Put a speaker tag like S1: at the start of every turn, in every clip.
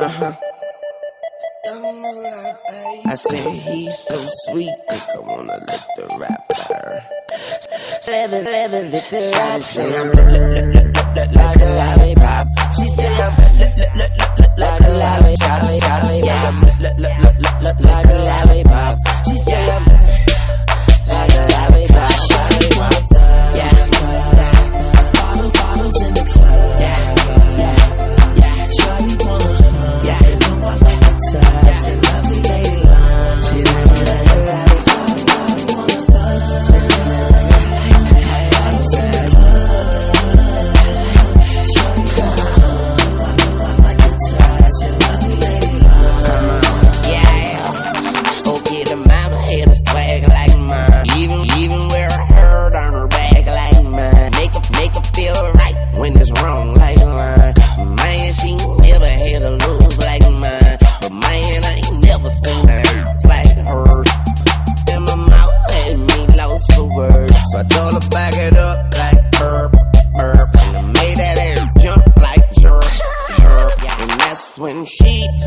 S1: Uh huh. I said he's so sweet, I wanna lick the wrapper. Seven, eleven, lick the wrapper. She said I'm like a lollipop. She said I'm like a lollipop. She said I'm like a lollipop. She said I'm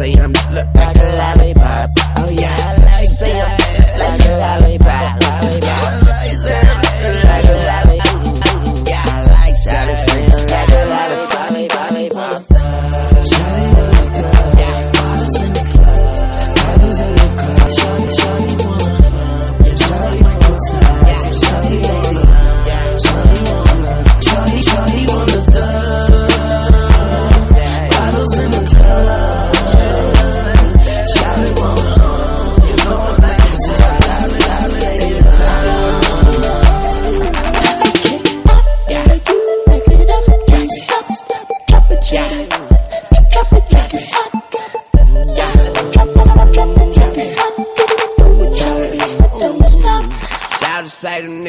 S1: say I'm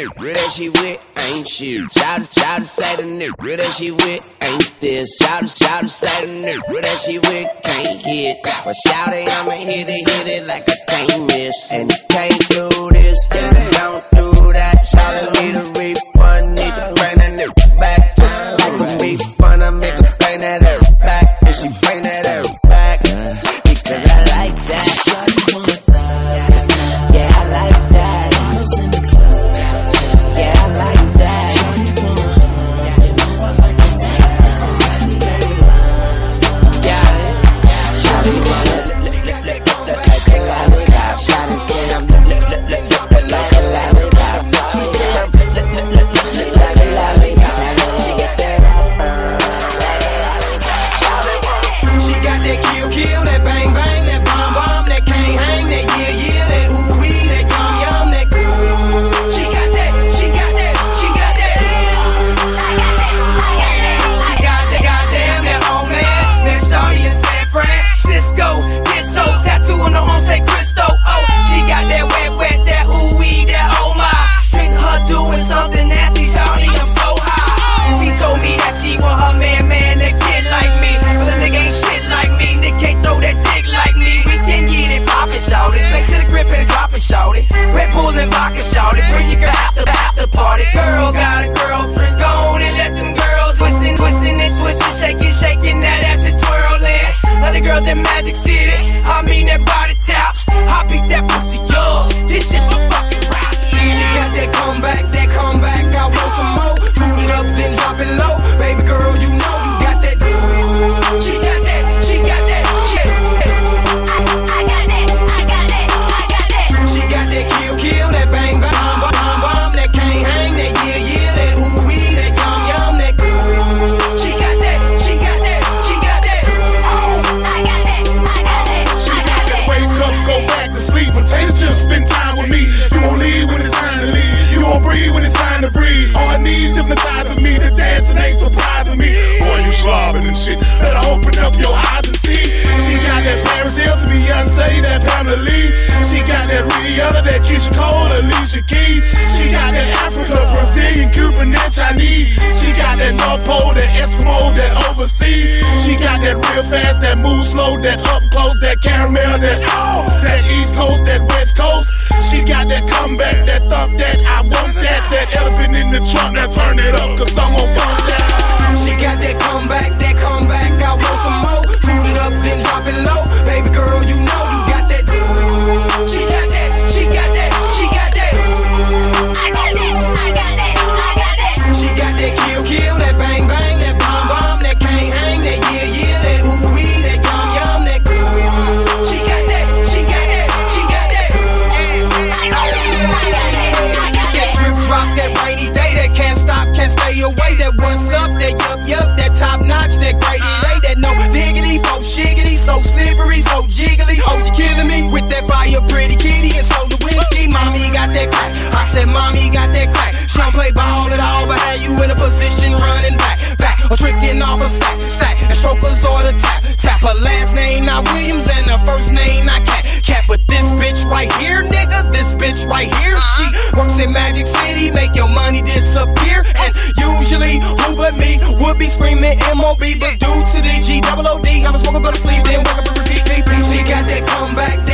S1: nigga that she with ain't she? Shout shout say the nigga that she with ain't this. Shout shout say the nigga that she with can't hit. But shout it, I'ma hit it, hit it like I can't miss. And you can't do this, and don't do that. Shout it, need a replay. Rock and
S2: shout it. Bring your girl
S3: Asian, Cuban, and Chinese. She got that North Pole, that Eskimo, that overseas. She got that real fast, that move slow, that up close, that caramel, that oh, that East Coast, that West Coast. She got that comeback
S4: slippery, so jiggly. Oh, you killing me with that fire, pretty kitty, and so the whiskey. Mommy got that crack. I said, Mommy got that crack. She don't play ball at all, but have you in a position running back, or tricking off a stack, stack, and strokers or the tap, tap. Her last name not Williams and her first name not Katt, Katt. But this bitch right here, nigga, this bitch right here, she uh-huh. works in Magic City, make your money disappear. And usually, who but me would be screaming MOB, but due to the G double OD, I'm a smoker, go to sleep, then wake up and repeat, repeat. She got that comeback.